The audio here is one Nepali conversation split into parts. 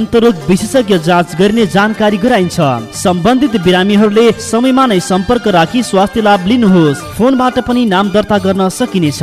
अन्तरोग विशेषज्ञ जाँच गरिने जानकारी गराइन्छ। सम्बन्धित बिरामीहरूले समयमा नै सम्पर्क राखी स्वास्थ्य लाभ लिनुहोस्। फोनबाट पनि नाम दर्ता गर्न सकिनेछ।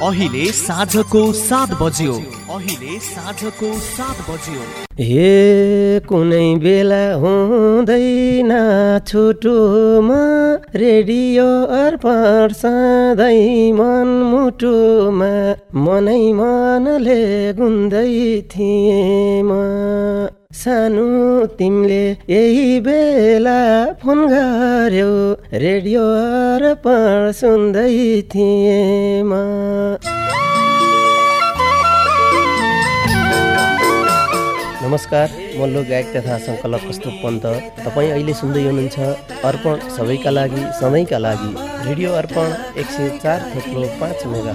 अहिले साँझको सात बज्यो। अहिले साँझको सात बज्यो। हे कुनै बेला हुँदैन छुटुमा रेडियो अर्पण सधैँ मन मुटुमा मनै मनले गुन्दै थिएँ म सानो तिमीले यही बेला फोन गर्यो रेडियो अर्पण सुन्दै थिएँ म नमस्कार म लोक गायक तथा सङ्कलक कस्तो पन्त। तपाईँ अहिले सुन्दै हुनुहुन्छ अर्पण सबैका लागि सधैँका लागि। रेडियो अर्पण एक सय चार थोप्लो पाँच मेगा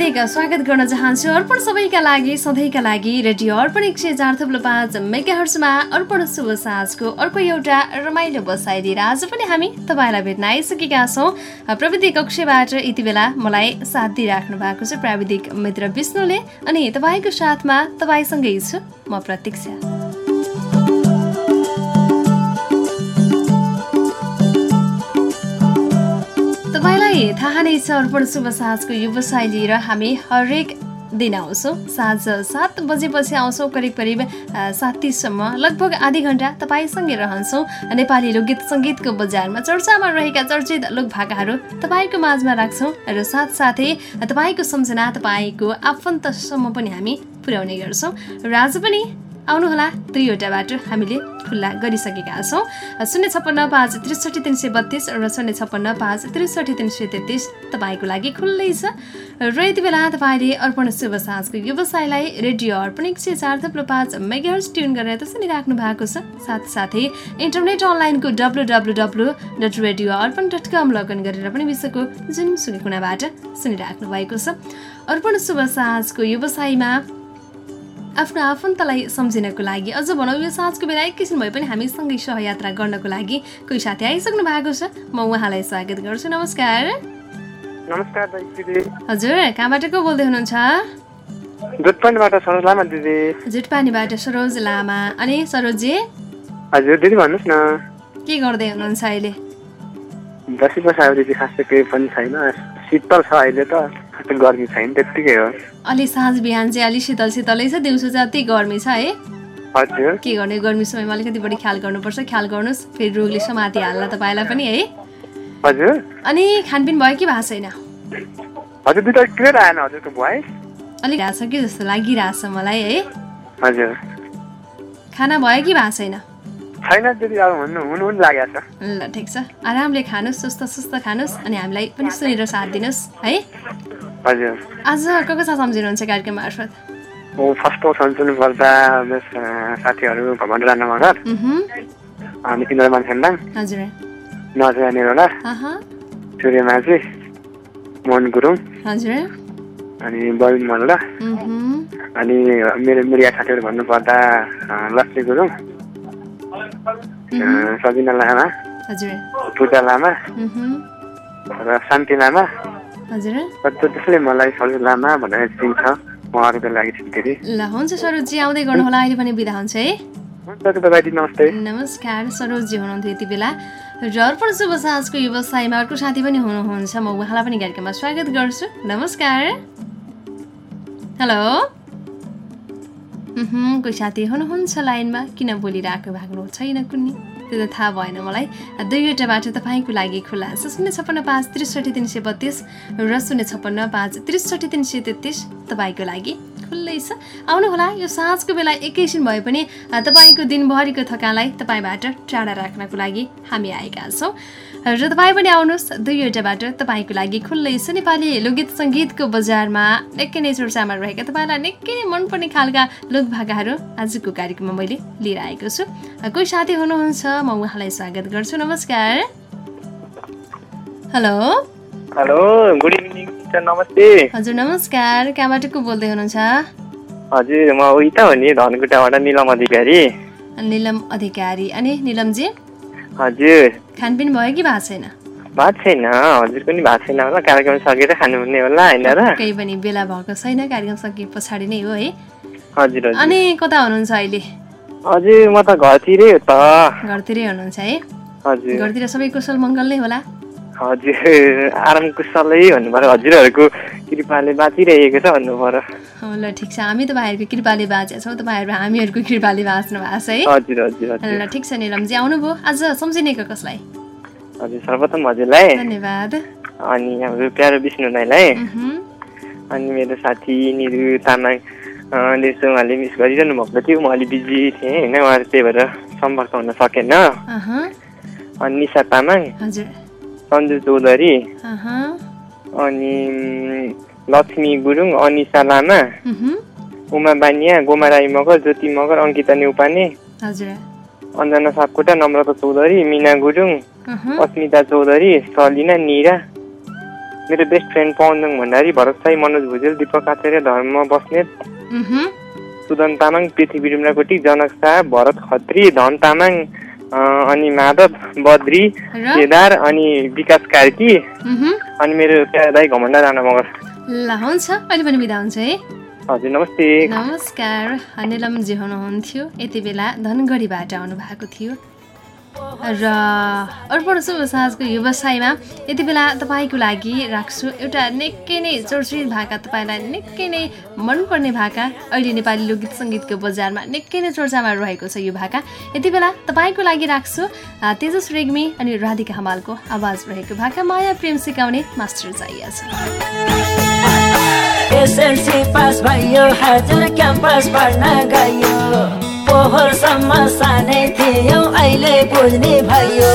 हार्दिक स्वागत गर्न चाहन्छु अर्पण सबैका लागि सधैँका लागि रेडियो अर्पण एक सय चार थुप्रो पाँच मेगाहर्समा अर्पण शुभ साँझको अर्को एउटा रमाइलो बसाइ लिएर आज पनि हामी तपाईँलाई भेट्न आइसकेका छौँ। प्रविधि कक्षबाट यति बेला मलाई साथ दिइराख्नु भएको छ प्राविधिक मित्र विष्णुले अनि तपाईँको साथमा तपाईँसँगै छु म प्रतीक्षा। तपाईँलाई थाहा नै छ अर्पण शुभ साँझको व्यवसाय लिएर हामी हरेक दिन आउँछौँ। साँझ सात बजेपछि आउँछौँ करिब करिब सात तिससम्म लगभग आधी घन्टा तपाईँसँगै रहन्छौँ। नेपाली लोकगीत सङ्गीतको बजारमा चर्चामा रहेका चर्चित लोकभाकाहरू तपाईँको माझमा राख्छौँ र साथसाथै तपाईँको सम्झना तपाईँको आफन्तसम्म पनि हामी पुर्याउने गर्छौँ। र आज पनि आउनुहोला दुईवटा बाटो हामीले खुल्ला गरिसकेका छौँ। शून्य छप्पन्न पाँच त्रिसठी तिन सय बत्तिस र शून्य छप्पन्न पाँच त्रिसठी तिन सय तेत्तिस तपाईँको लागि खुल्लै छ। र यति बेला तपाईँले अर्पण शुभ साँझको व्यवसायलाई रेडियो अर्पण एक सय चार थप्लो पाँच मेगाहर्स ट्युन गरेर त सुनिराख्नु भएको छ। साथसाथै इन्टरनेट अनलाइनको W W W dot radio Arpan dot com login गरेर पनि विश्वको जुनसुकै कुनाबाट सुनिराख्नु भएको छ। अर्पण शुभ साँझको व्यवसायमा आफ्नो आफन्तलाई सम्झिनको लागि। अझ भनौँ यो साँझको बेला एकैछिन भए पनि हामीसँगै सहयात्रा गर्नको लागि कोही साथी आइसक्नु भएको छ। म उहाँलाई स्वागत गर्छु। नमस्कार। नमस्कार हजुर कहाँबाट को बोल्दै हुनुहुन्छ? जुटपानीबाट सरोज लामा अनि सरोजी हजुर दिदी भन्नुहोस् न। के गर्दै हुनुहुन्छ अहिले? बसायो दिदी खासै केही पनि छैन। शीतल छ अहिले त। गर्मी छैन त्यत्तिकै हो। अलि साँझ बिहान चाहिँ अलिक शीतल शीतलै छ दिउँसो चाहिँ अति गर्मी छ है। हजुर। के गर्ने गर्मी समयमा अलिकति बढी ख्याल गर्नुपर्छ। ख्याल गर्नुहोस् फेरि रोगले समातिहाल्ला तपाईँलाई पनि है। हजुर। अनि खानपिन भयो कि भएको छैन? हजुर दुइटा क्लियर आएन हजुरको भोइस। अलिक छ कि जस्तो लागिरहेछ मलाई है। हजुर। खाना भयो कि भएको छैन? छैन दिदी अब हुनु हुनु पनि लागेको छ। ल ठिक छ। आरामले खानुहोस् सुस्त सुस्त खानुहोस् अनि हामीलाई पनि सुनेर साथ दिनुहोस् है। हजुर। आज को को सम्झिनुहुन्छ कार्यक्रम मार्फत? म फर्स्टमा सम्झनु पर्दा साथीहरू भवन राणा मगर अनि इन्द्रमान खेन्डाङ हजुर। नजया निरोला सूर्य माझी मोहन गुरुङ। हजुर। अनि बबिन मल्ल। अनि मेरो मिडिया साथीहरू भन्नुपर्दा लक्ष्मी गुरुङ। अँ, सबिना लामा। पूजा लामा। र शान्ति लामा। हजुर। मलाई सरोज लामा भनेर चिन्छ उहाँहरूको लागि धेरै ल हुन्छ सरोजी आउँदै गर्नुहोला अहिले पनि बिदा हुन्छ है। नमस्कार सरोजी हुनुहुन्थ्यो यति बेला। र अर्पण शुभ साँझको व्यवसायमा अर्को साथी पनि हुनुहुन्छ म उहाँलाई पनि कार्यक्रममा स्वागत गर्छु। नमस्कार। हेलो। कोही साथी हुनुहुन्छ लाइनमा? किन बोलिरहेको भएको छैन कुन्नी। त्यो त थाहा भएन मलाई। दुईवटा बाटो तपाईँको लागि खुला। छ शून्य छप्पन्न पाँच त्रिसठी तिन सय बत्तिस र शून्य छप्पन्न पाँच त्रिसठी तिन सय तेत्तिस तपाईँको लागि खुल्लै छ। आउनुहोला यो साँझको बेला एकैछिन भए पनि तपाईँको दिनभरिको थकानलाई तपाईँबाट टाढा राख्नको लागि हामी आएका छौँ। र तपाईँ पनि आउनुहोस् दुईवटा बाटो तपाईँको लागि खुल्लै छ नेपाली लोकगीत सङ्गीतको बजारमा निकै नै चर्चामा रहेका तपाईँलाई निकै नै मनपर्ने खालका लोकभाकाहरू आजको कार्यक्रममा मैले लिएर आएको छु। कोही साथी हुनुहुन्छ? म उहाँलाई स्वागत गर्छु। नमस्कार। हेलो। हेलो गुड इभिनिङ नमस्ते। हजुर नमस्कार। कहाँबाट को बोल्दै हुनुहुन्छ? हजुर म उही त हो नि धनकुटाबाट निलम अधिकारी। निलम अधिकारी। अनि निलमजी? हजुर। खानपिन भयो कि भएको छैन? भएको छैन हजुर पनि भएको छैन होला। कार्यक्रम सकेर खानुहुने होला होइन र? केही पनि बेला भएको छैन कार्यक्रम सकिए पछाडि नै हो है। हजुर। अनि कता हुनुहुन्छ अहिले? हजुर म त घरतिरै हो त। घरतिरै हुनुहुन्छ है। हजुर। घरतिर सबै कुशल मङ्गल नै होला। हजुर आराम कुशलै भन्नु पर्यो हजुरहरूको कृपाले बाँचिरहेको छ भन्नु पर्यो हो, ल ठिक छ। हामी तपाईँहरूको कृपाले बाँचेका छौँ। तपाईँहरू हामीहरूको कृपाले बाँच्नु भएको छ है। हजुर हजुर ल ठिक छ निलमजी आउनुभयो। आज सम्झिनेको कसलाई? हजुर सर्वप्रथम हजुरलाई। धन्यवाद। अनि हाम्रो प्यारो विष्णु दाईलाई अनि मेरो साथी निरु तामाङ लेसो उहाँले मिस गरिरहनु भएको थियो। म अलि बिजी थिएँ होइन? उहाँहरू त्यही भएर सम्पर्क हुन सकेन। अनि निशा तामाङ। हजुर। सन्जु चौधरी अनि लक्ष्मी गुरुङ अनिसा लामा उमा बानिया गोमा राई मगर ज्योति मगर अङ्किता नेउपाने अञ्जना सापकोटा नम्रता चौधरी मिना गुरुङ अस्मिता चौधरी सलिना निरा मेरो बेस्ट फ्रेन्ड पवनजङ भण्डारी भरत साई मनोज भुजेल दिपक आचार्य धर्म बस्नेत सुदन तामाङ पृथ्वी डुम्राकोटी जनक शाह भरत खत्री धन तामाङ अनि माधव बद्री केदार अनि विकास कार्की। अनि मेरो दाई घमण्डा राणा मगर। ल हुन्छ। अहिले पनि बिदा हुन्छ है? हजुर नमस्ते। नमस्कार। निलमजी हुनुहुन्थ्यो। यति बेला धनगढीबाट आउनु भएको थियो। र अर्पण शुभ साँझको व्यवसायमा यति बेला तपाईँको लागि राख्छु एउटा निकै नै चर्चित भाका तपाईँलाई निकै नै मनपर्ने भाका। अहिले नेपाली लोकगीत सङ्गीतको बजारमा निकै नै चर्चामा रहेको छ यो भाका। यति बेला तपाईँको लागि राख्छु तेजस रेग्मी अनि राधिका हमालको आवाज रहेको भाका। माया प्रेम सिकाउने मास्टर चाहिएको छ। पोहोरसम्म सानै थियो। अहिले बुझ्ने भयो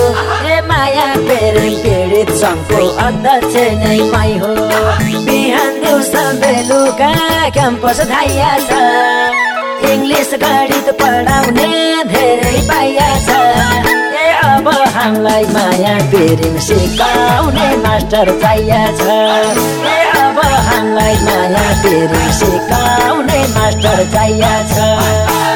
ए माया प्रेम पीडित सङ्घको अध्यक्ष नै हो। बिहान दिउँसो बेलुका क्याम्पस धाइया छ। इङ्ग्लिस गणित पढाउने धेरै पाइया छ। ए अब हामीलाई माया प्रेम सिकाउने मास्टर चाहिया छ। ए अब हामीलाई माया प्रेम सिकाउने मास्टर चाहिया छ।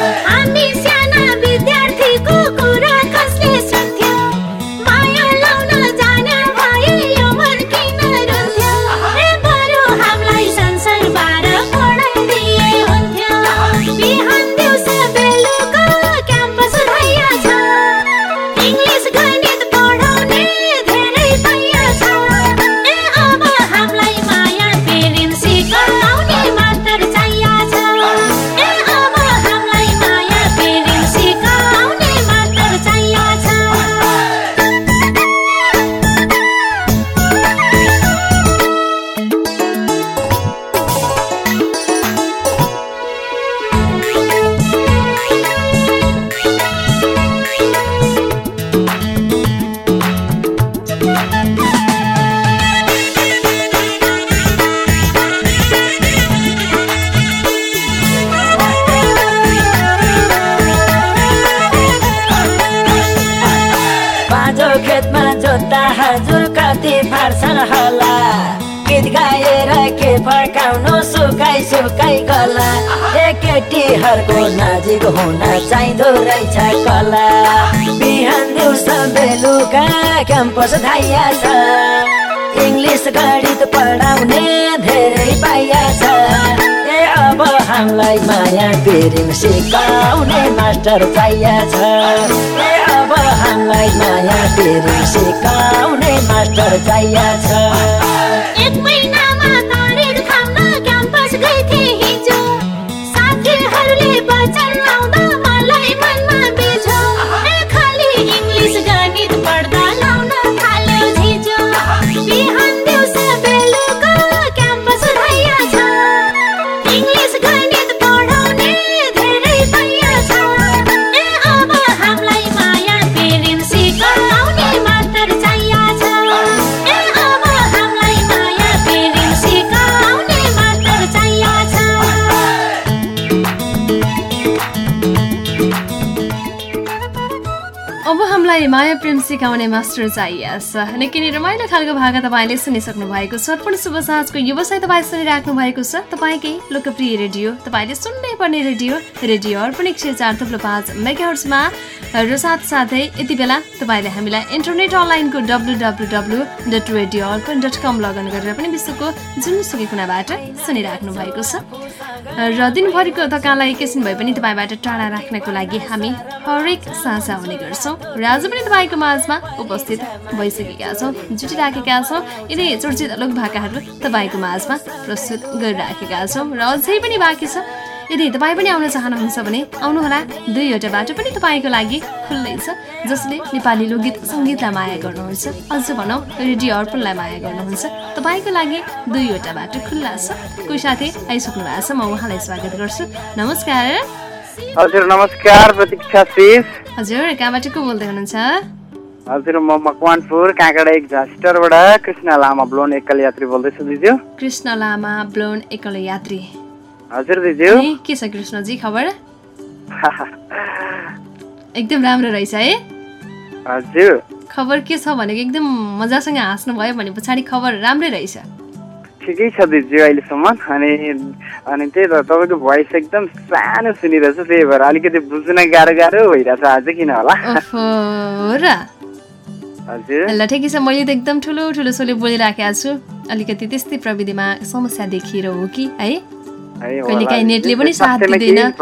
बेलुका क्याम्पस धाइया छ। इङ्ग्लिस गणित पढाउने धेरै पाइया छ। ए अब हामीलाई माया पेरिङ सिकाउने मास्टर चाहिया छ। ए अब हामीलाई माया पेरिङ सिकाउने मास्टर चाहिया छ। हामीलाई माया प्रेम सिकाउने मास्टर चाहिएछ निकै नै रमाइलो खालको भाका तपाईँले सुनिसक्नु भएको छ। अर्पण शुभ साँझको व्यवसाय तपाईँ सुनिराख्नु भएको छ। तपाईँकै लोकप्रिय रेडियो तपाईँले सुन्नै पर्ने रेडियो रेडियो अर्पण एक सय चार थुप्रो पाँच मेगाहर्समा र साथसाथै यति बेला तपाईँले हामीलाई इन्टरनेट अनलाइनको W W W dot radio Arpan dot com login गरेर पनि विश्वको जुनसुकै कुनाबाट सुनिराख्नु भएको छ। र दिनभरिको थकानलाई एकैछिन भए पनि तपाईँबाट टाढा राख्नको लागि हामी हरेक साझा हुने गर्छौँ। र आज पनि तपाईँको माझमा उपस्थित भइसकेका छौँ जुटिराखेका छौँ। यिनै चर्चित लोक भाकाहरू तपाईँको माझमा प्रस्तुत गरिराखेका छौँ र अझै पनि बाँकी छ। यदि तपाईँ पनि आउन चाहनुहुन्छ भने आउनुहोला। दुईवटा बाटो पनि तपाईँको लागि खुल्लै छ जसले नेपाली लोकगीत सङ्गीतलाई माया गर्नुहुन्छ। अझ भनौँ रेडियो अर्पणलाई माया गर्नुहुन्छ। तपाईँको लागि दुईवटा बाटो खुल्ला छ। कोही साथी आइसक्नु भएको छ म उहाँलाई स्वागत गर्छु। नमस्कार। हजुर नमस्कार प्रतीक्षा शेष हजुर कहाँबाट को बोल्दै हुनुहुन्छ? हजुर म मकवानपुर काँकडा एक झास्टरबाट कृष्ण लामा ब्लोन एकल यात्री बोल्दैछु दिजु। कृष्ण लामा ब्लोन एकल यात्री। हजुर दिजु। ए, के छ कृष्णजी खबर? एकदम राम्रो रहेछ है। हजुर। खबर के छ भनेको एकदम मजासँग हाँस्नु भयो भने पछाडि खबर राम्रै रहेछ। ठिकै छ दिजु अहिलेसम्म। अनि अनि त्यही त तपाईँको भोइस एकदम सानो सुनिरहेछ त्यही भएर अलिकति बुझ्न गाह्रो गाह्रो भइरहेछ आज किन होला। र? ल ठिकै छ मैले त एकदम ठुलो ठुलो सोले बोलिराखेको छु। अलिकति त्यस्तै प्रविधिमा समस्या देखिएर हो कि है? है, होला। कहिलेकाहीँ नेटले पनि साथ दिँदैन।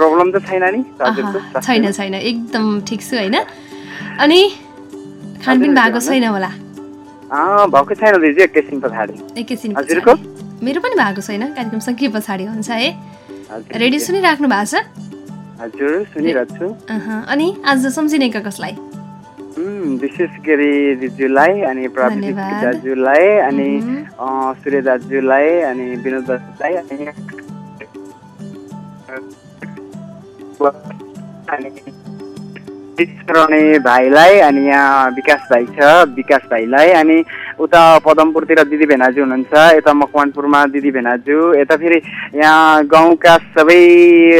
छैन? छैन एकदम ठिक छु होइन? अनि खानपिन भएको छैन होला? भएको छैन दिजु एकैछिन पछाडि। एकैछिन हजुरको? मेरो पनि भएको छैन कार्यक्रम सकिए पछाडि हुन्छ है? रेडियो सुनिराख्नु भएको छ? हजुर सुनिरहेको छु। अहँ, अनि आज सम्झिनेका कसलाई? विशेष गरी दिजुलाई अनि प्रविधिक। दाजुलाई अनि सूर्य दाजुलाई अनि विनोद दाजुलाई अनि विश्वरणे भाइलाई अनि यहाँ विकास भाइ छ विकास भाइलाई। अनि उता पदमपुरतिर दिदी भेनाजु हुनुहुन्छ यता मकवानपुरमा दिदी भेनाजु यता फेरि यहाँ गाउँका सबै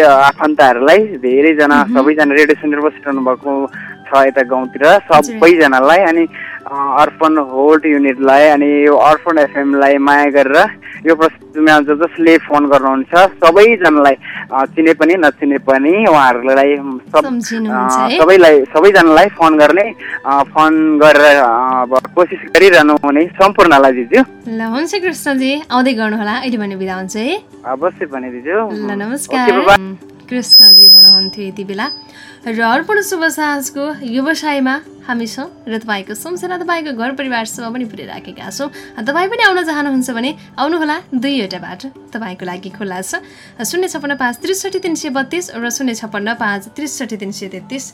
आफन्तहरूलाई धेरैजना सबैजना रेडियो सुनेर बसिरहनु भएको छ यता गाउँतिर सबैजनालाई अनि अर्पण होल्ड युनिटलाई अनि यो अर्पण एफएमलाई माया गरेर यो प्रस्तुतिमा ज जसले फोन गर्नुहुन्छ सबैजनालाई चिने पनि नचिने पनि उहाँहरूलाई सब? सबैलाई सबैजनालाई फोन गर्ने फोन गरेर अब कोसिस गरिरहनु हुने सम्पूर्णलाई दिजु। ल हुन्छ कृष्णजी आउँदै गर्नुहोला। अहिले भने बिदा हुन्छ है। अवश्य भने दिजु। ल नमस्कार। कृष्णजी हुनुहुन्थ्यो यति बेला। र अर्पण शुभ साँझको व्यवसायमा हामी छौँ र तपाईँको सम्झना तपाईँको घर परिवारसँग पनि पुऱ्याइराखेका छौँ। तपाईँ पनि आउन चाहनुहुन्छ भने आउनुहोला दुईवटा बाटो। तपाईँको लागि खुल्ला छ। शून्य छप्पन्न पाँच त्रिसठी तिन सय बत्तिस र शून्य छप्पन्न पाँच त्रिसठी तिन सय तेत्तिस।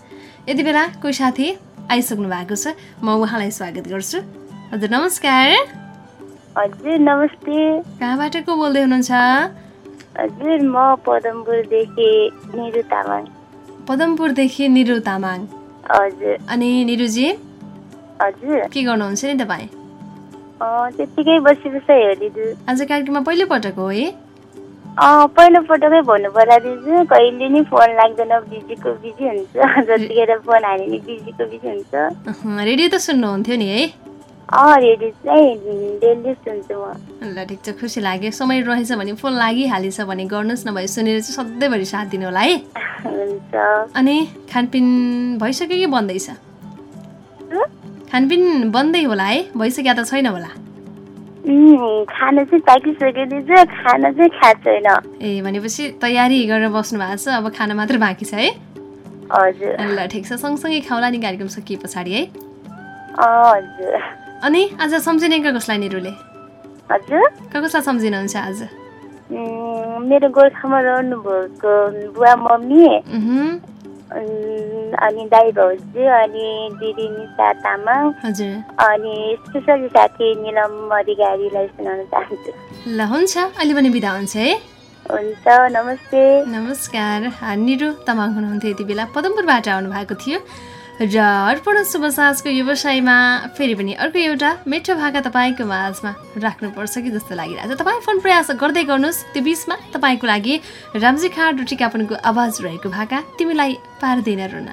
यति बेला कोही साथी आइसक्नु भएको छ। म उहाँलाई स्वागत गर्छु। हजुर नमस्कार। हजुर नमस्ते। कहाँबाट को बोल्दै हुनुहुन्छ? हजुर म पदमपुरदेखि निरु तामाङ। पदमपुरदेखि निरु तामाङ। हजुर। अनि निरुजी? हजुर। के गर्नुहुन्छ नि तपाईँ? त्यत्तिकै बसी बसाइ हो दिदी। आज कार्यक्रममा पहिलोपटक हो है? पहिलोपटकै भन्नु पर्ला दिदी कहिले नि फोन लाग्दैन बिजीको बिजी हुन्छ। जतिखेर फोन हाल्यो नि बिजीको बिजी हुन्छ। रेडियो त सुन्नुहुन्थ्यो नि है? ल ठिक छ खुसी लाग्यो। समय रहेछ भने फोन लागिहालेछ भने गर्नुहोस् न भए सुनेर चाहिँ सधैँभरि साथ दिनु होला है। अनि खानपिन भइसक्यो कि बन्दैछ? खानपिन बन्दै होला है भइसक्यो त छैन होला। खाना चाहिँ पाकिसकेको खाना चाहिँ खाएको छैन। ए भनेपछि तयारी गरेर बस्नु भएको छ अब खाना मात्र बाँकी छ है। हजुर। ल ठिक छ सँगसँगै खाउला नि कार्यक्रम सकिए पछाडि है। हजुर। अनि आज सम्झिने कसलाई निरुले हजुर। कसलाई सम्झिनुहुन्छ आज? मेरो गोर्खामा रहनुभएको बुवा मम्मी अनि दाई भाउजू अनि दिदी निशा तामाङ अनि स्पेसली साथी निलम अधिकारीलाई सुनाउन चाहन्छु। ल हुन्छ। अहिले पनि बिदा हुन्छ है? हुन्छ नमस्ते। नमस्कार। निरु तामाङ हुनुहुन्थ्यो यति बेला। पदमपुरबाट आउनु भएको थियो। र अर्पण शुभ साँझको व्यवसायमा फेरि पनि अर्को एउटा मिठो भाका तपाईँको माझमा राख्नुपर्छ कि जस्तो लागिरहेको छ तपाईँ फोन प्रयास गर्दै गर्नुहोस् त्यो बिचमा तपाईँको लागि रामजी खाड र टिकापनको आवाज रहेको भाका तिमीलाई पार्दैन रुन।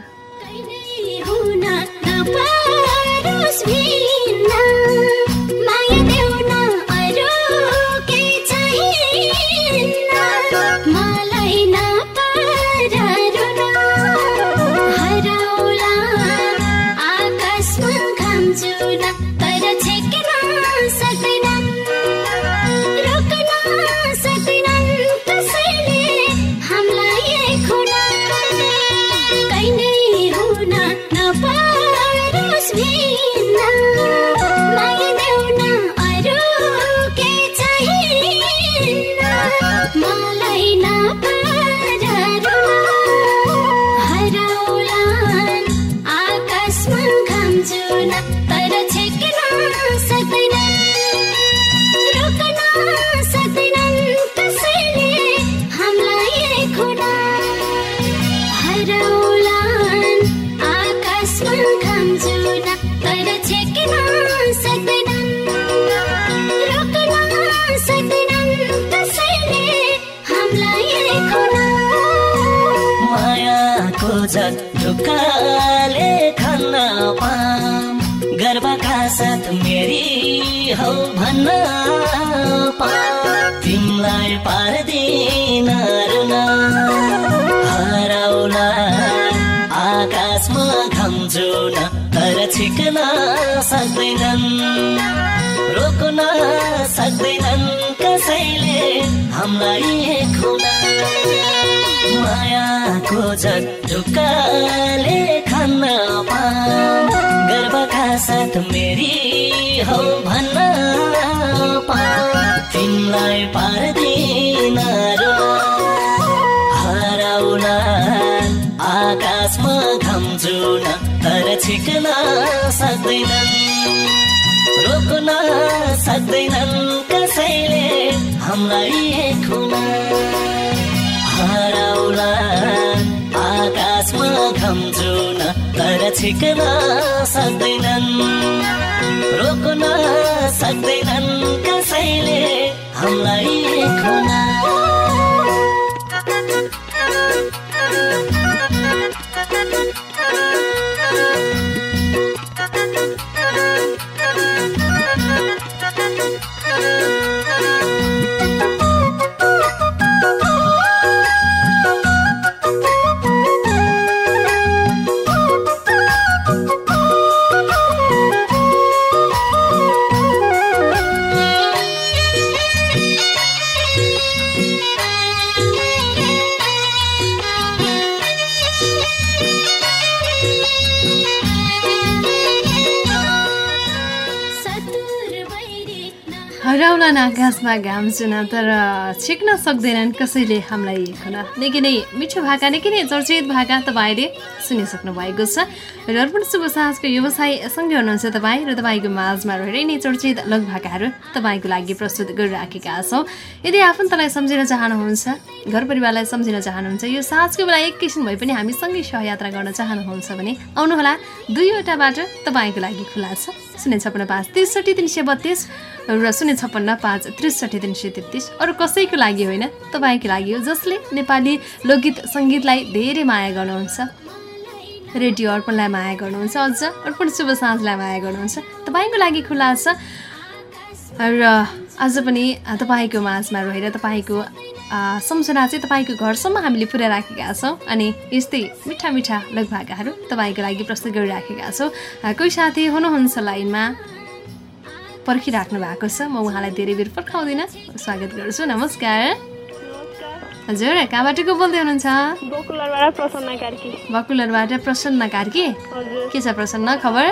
गर्वका साथ मेरी हौ भन्न पाम तिमीलाई पार्दिन रुन हराउला आकाशमा घाम जुन तर छिक्न सक्दैनन्। रोक्न सक्दैनन् कसैले हामीलाई खुन मायाको जग ढुक्काले खन्न गर्वका साथ मेरी हौ भन्न पाम तिमीलाई पार्दिन र हराउला आकाशमा घाम जुन तर छिक्न सक्दैनन्। रोक्न सक्दैनन् कसैले हामीलाई खुन हराउला आकाशमा घाम जुन तर छिक्न सक्दैनन्। रोक्न सक्दैनन् कसैले हामीलाई खुन। आकाशमा घाम चुन तर छेक्न सक्दैनन् कसैले हामीलाई खुन। निकै नै मिठो भाका निकै नै चर्चित भाका तपाईँले सुनिसक्नु भएको छ। र अर्पण शुभ साँझको व्यवसाय सँगै हुनुहुन्छ तपाईँ र तपाईँको माझमा रहेर नै चर्चित लोक भाकाहरू तपाईँको लागि प्रस्तुत गरिराखेका छौँ। यदि आफन्तलाई सम्झिन चाहनुहुन्छ घर परिवारलाई सम्झिन चाहनुहुन्छ यो साँझको बेला एक किसिम भए पनि हामी सँगै सहयात्रा गर्न चाहनुहुन्छ भने आउनुहोला। दुईवटा बाटो तपाईँको लागि खुला छ। शून्य छप्पन्न पाँच त्रिसठी तिन सय बत्तिस र शून्य छप्पन्न पाँच त्रिसठी तिन सय तेत्तिस। अरू कसैको लागि होइन तपाईँको लागि हो जसले नेपाली लोकगीत सङ्गीतलाई धेरै माया गर्नुहुन्छ। रेडियो अर्पणलाई माया गर्नुहुन्छ अझ अर्पण शुभ साँझलाई माया गर्नुहुन्छ। तपाईँको लागि खुला छ। र आज पनि तपाईँको माझमा रहेर तपाईँको सम्झना चाहिँ तपाईँको घरसम्म हामीले पुर्याइराखेका छौँ अनि यस्तै मिठा मिठा लगभागाहरू तपाईँको लागि प्रस्तुत गरिराखेका छौँ। कोही साथी हुनुहुन्छ लाइनमा? पर्खिराख्नु भएको छ। म उहाँलाई धेरै बेर पर्खाउँदिनँ। स्वागत गर्छु। नमस्कार। हजुर कहाँबाट को बोल्दै हुनुहुन्छ? बकुलरबाट प्रसन्न कार्की। के छ प्रसन्न? खबर?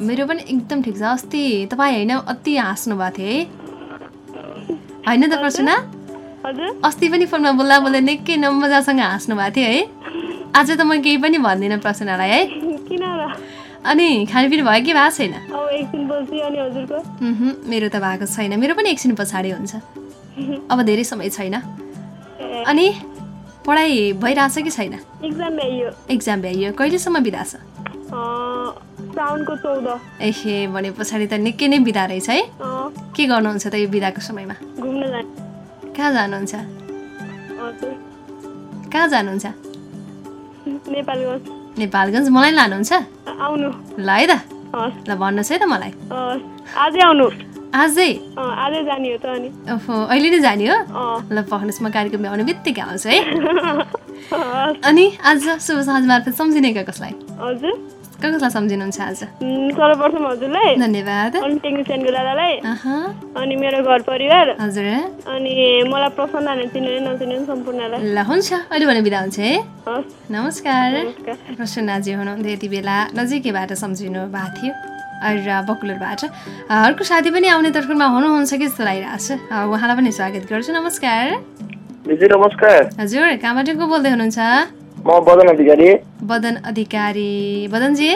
मेरो पनि एकदम ठिक छ। अस्ति तपाईँ होइन अति हाँस्नु भएको थियो है। होइन त प्रसन्न? हजुर। अस्ति पनि फोनमा बोल्दा बोल्दा निकै नमजासँग हाँस्नु भएको थियो है। आज त म केही पनि भन्दिनँ प्रसन्नलाई है। अनि खानपिन भयो कि भएको छैन? मेरो त भएको छैन। मेरो पनि एकछिन पछाडि हुन्छ। अब धेरै समय छैन। अनि पढाइ भइरहेछ कि छैन? एक्जाम भ्याइयो। कहिलेसम्म बिदा छ साउनको चौध। एहे भने पछाडि त निकै नै बिदा रहेछ है। के गर्नुहुन्छ त यो बिदाको समयमा? घुम्न जाने। कहाँ जानुहुन्छ? कहाँ जानुहुन्छ? नेपालगञ्ज। मलाई लानुहुन्छ? आउनु। ल है त। ल भन्नुहोस् है त मलाई। आजै आउनु। आजै? आजै जाने हो त अनि। ओहो अहिले नै जाने हो? ल पढ्नुहोस् म कार्यक्रममा आउने बित्तिकै आउँछु है। अनि आज शुभ साँझ मार्फत सम्झिने का कसलाई? हजुर। कसलाई सम्झिनुहुन्छ आज? सर्वप्रथम हजुरलाई धन्यवाद। अनि टेक्निसियनको दादालाई अहँ, अनि मेरो घर परिवार हजुर। अनि मलाई प्रसन्नले चिनेर नचिने सम्पूर्णलाई। ल हुन्छ। अहिले भने बिदा हुन्छ है? नमस्कार। नमस्कार। प्रसन्नाजी हुनुहुन्थ्यो यति बेला। नजिकैबाट सम्झिनु भएको थियो। र बकुलरबाट। अर्को साथी पनि आउने तर्फमा हुनुहुन्छ कि जस्तो लागिरहेको छ? उहाँलाई पनि स्वागत गर्छु। नमस्कार। हजुर कहाँबाट को बोल्दै हुनुहुन्छ? म बदन अधिकारी। बदन अधिकारी। बदनजी?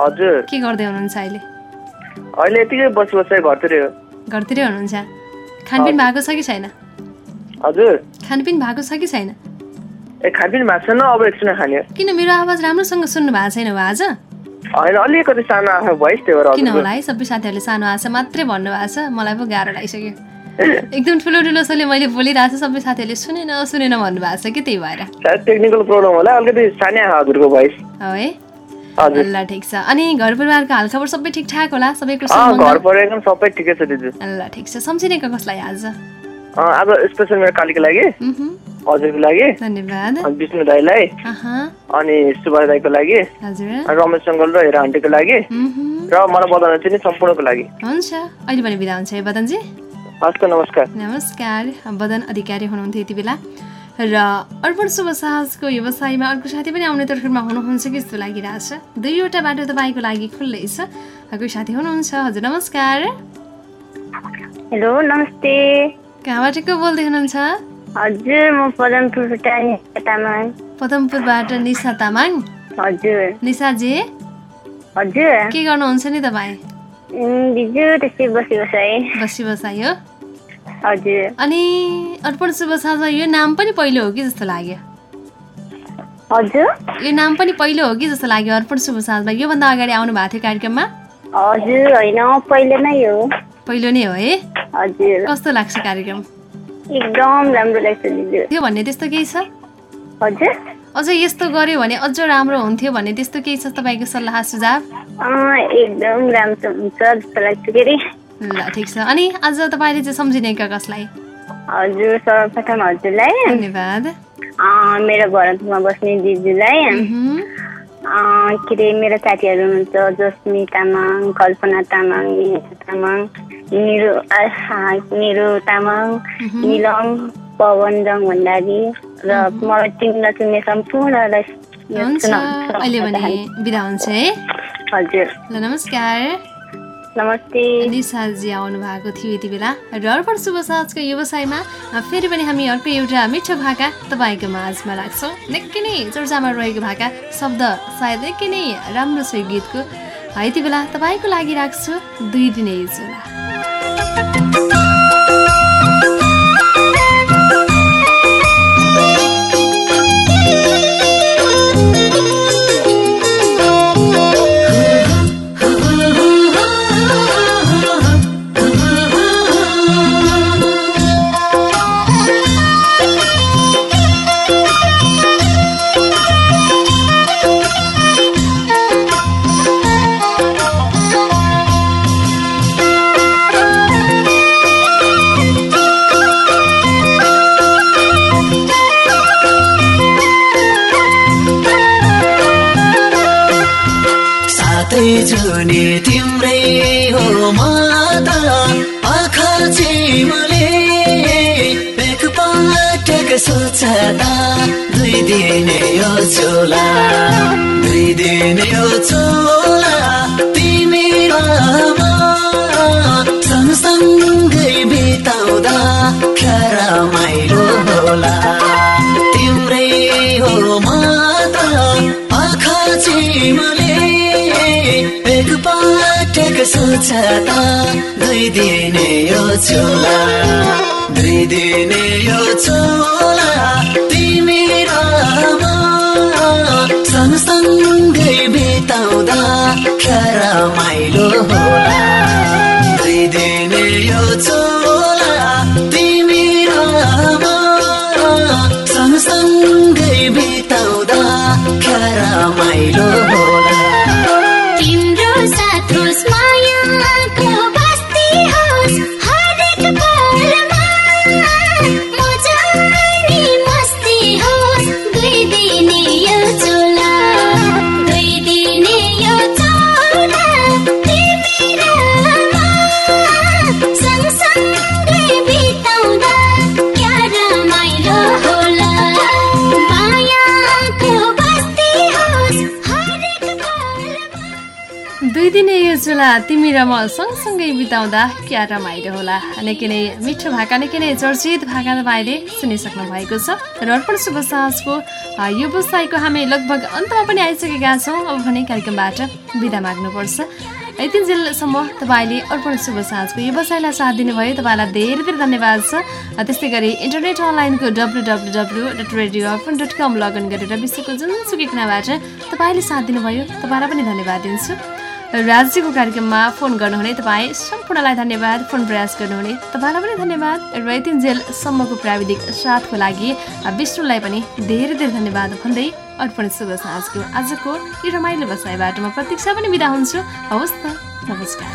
हजुर। के गर्दै हुनुहुन्छ अहिले? अहिले यतिकै बसी बसाइ घरतिर। हो घरतिरै हुनुहुन्छ? खानपिन भएको छ कि छैन? हजुर। खानपिन भएको छ कि छैन? ए खानपिन भएको छैन अब एकछिन खाने। किन मेरो आवाज राम्रोसँग सुन्नु भएको छैन हो आज? होइन अलिकति सानो आँखा भइस त्यही भएर किन। होला है सबै साथीहरूले सानो आशा मात्रै भन्नुभएको छ मलाई पो गाह्रो लागिसक्यो। एकदम ठुलो ठुलो सले मैले बोलिरहेको छु सबै साथीहरूले सुनेन सुनेन भन्नुभएको छ कि त्यही भएर? टेक्निकल प्रब्लम होला अलिकति सानै हजुरको भइस हो ल ठिक छ। अनि घर परिवारको हालखबर सबै ठिकठाक होला? सबैको घर सम्बन्ध? पर एकदम सबै ठिकै छ दिदी। ल ठिक छ। सम्झिनेको कसलाई आज? आज स्पेसल मेरो कालीको लागि। हजुरको लागि। धन्यवाद। विष्णु दाईलाई। अनि सुभाष दाईको लागि। रमेश सङ्गल र हेरा आन्टीको लागि। र मलाई बदन चाहिँ सम्पूर्णको लागि। हुन्छ। अहिले पनि बिदा हुन्छ है बदनजी? हस् त नमस्कार नमस्कार बदन अधिकारी हुनुहुन्थ्यो यति बेला। र अर्पण शुभ साहसको व्यवसायमा अर्को साथी पनि आउने तर्फमा हुनुहुन्छ कि जस्तो लागिरहेछ। दुईवटा बाटो तपाईँको लागि खुल्लै छ। कोही साथी हुनुहुन्छ हजुर नमस्कार। हेलो नमस्ते। कहाँबाट को बोल्दै हुनुहुन्छ? हजुर म पदमपुरबाट निशा तामाङ। पदमपुरबाट निशा तामाङ? हजुर। निशाजी हजुर। के गर्नुहुन्छ नि तपाईँ? बसी बसाइ बसी बसाइ हो अनि अर्पण शुभ साँझ यो नाम पनि पहिलो हो कि जस्तो लाग्यो? हजुर। यो नाम पनि पहिलो हो कि जस्तो लाग्यो अर्पण शुभ साँझमा? योभन्दा अगाडि आउनु भएको थियो कार्यक्रममा? हजुर होइन पहिले नै हो। पहिलो नै हो है? हजुर। कस्तो लाग्छ कार्यक्रम? एकदम राम्रो लाग्छ थियो भन्ने त्यस्तो केही छ? हजुर। अझ यस्तो गर्यो भने अझ राम्रो हुन्थ्यो भन्ने त्यस्तो केही छ तपाईँको सल्लाह सुझाव? एकदम राम्रो हुन्छ जस्तो लाग्छ के अरे। ल ठिक छ। अनि आज तपाईँले चाहिँ सम्झिने कसलाई? हजुर सर्वप्रथम हजुरलाई। धन्यवाद। मेरो घरमा बस्ने दिदीलाई। के अरे मेरो साथीहरू हुनुहुन्छ जस्मी तामाङ कल्पना तामाङ तामाङ निरु निरु तामाङ निलङ पवन रङ भण्डारी र मलाई चिन्न चिन्ने सम्पूर्णलाई अहिले भने। बिदा हुन्छ है। हजुर। ल नमस्कार। नमस्ते। आउनु भएको थियो यति बेला। र अर्पण शुभ साँझको व्यवसायमा फेरि पनि हामी अर्को एउटा मिठो भाका तपाईँको माझमा राख्छौँ। निकै नै चर्चामा रहेको भाका शब्द सायद निकै नै राम्रो छ यो गीतको। यति बेला तपाईँको लागि राख्छु दुई दिने चोला सोचता दुई दिने यो चोला दुई दिने यो चोला तिमी र सँगसँगै बिताउँदा ख्यार माइलो होला। दुई दिने यो चुला तिमी र म सँगसँगै बिताउँदा क्या रमाइलो होला। निकै नै मिठो भाका निकै नै चर्चित भाका तपाईँले सुनिसक्नु भएको छ। र अर्पण शुभ साँझको यो व्यवसायको हामी लगभग अन्तमा पनि आइसकेका छौँ। अब भने कार्यक्रमबाट बिदा माग्नुपर्छ। यतिन्जेलसम्म तपाईँले अर्पण शुभ साँझको व्यवसायलाई साथ दिनुभयो। तपाईँलाई धेरै धेरै धन्यवाद छ। त्यस्तै गरी इन्टरनेट अनलाइनको W W W dot radio Arpan dot com login गरेर विश्वको जुनसुकै कुनाबाट तपाईँले साथ दिनुभयो। तपाईँलाई पनि धन्यवाद दिन्छु। राज्यको कार्यक्रममा फोन गर्नुहुने तपाईँ सम्पूर्णलाई धन्यवाद। फोन प्रयास गर्नुहुने तपाईँलाई पनि धन्यवाद। र यतिन्जेलसम्मको प्राविधिक साथको लागि विष्णुलाई पनि धेरै धेरै धन्यवाद भन्दै अर्पण शुभ साँझको आजको यो रमाइलो बसाइबाट म प्रतीक्षा पनि बिदा हुन्छु। हवस् त नमस्कार।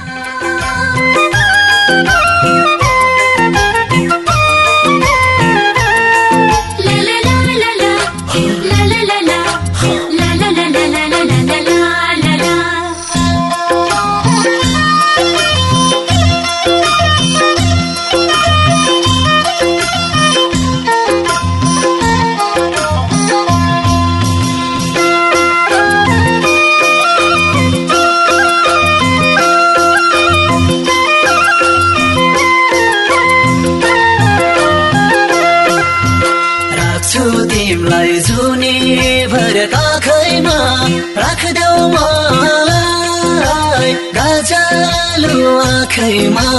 आँखैमा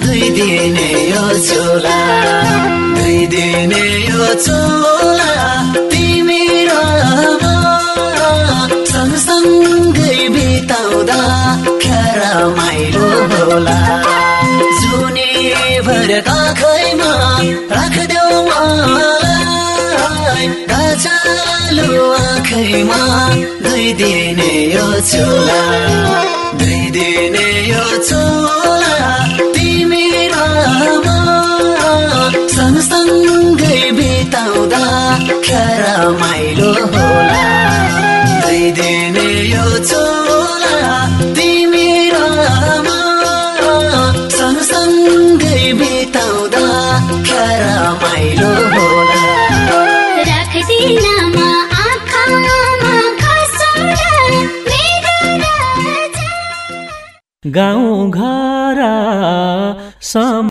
दुई दिने यो चोला दुई दिने यो चोला तिमी र सँगसँगै बिताउँदा ख्यार माइलो होला। जुनी भर काखैमा राखिदेऊ गाजालु आँखैमा दुई दिने यो चोला दुई दिने यो चोला। सँगसँगै बिताउँदा ख्यार माइलो होला। दिने यो चोला तिमी र म सँगसँगै बिताउँदा ख्यार माइलो होला। राख्दिनमा आँखामा खसोडा मेरो राजा गाउँ घर सम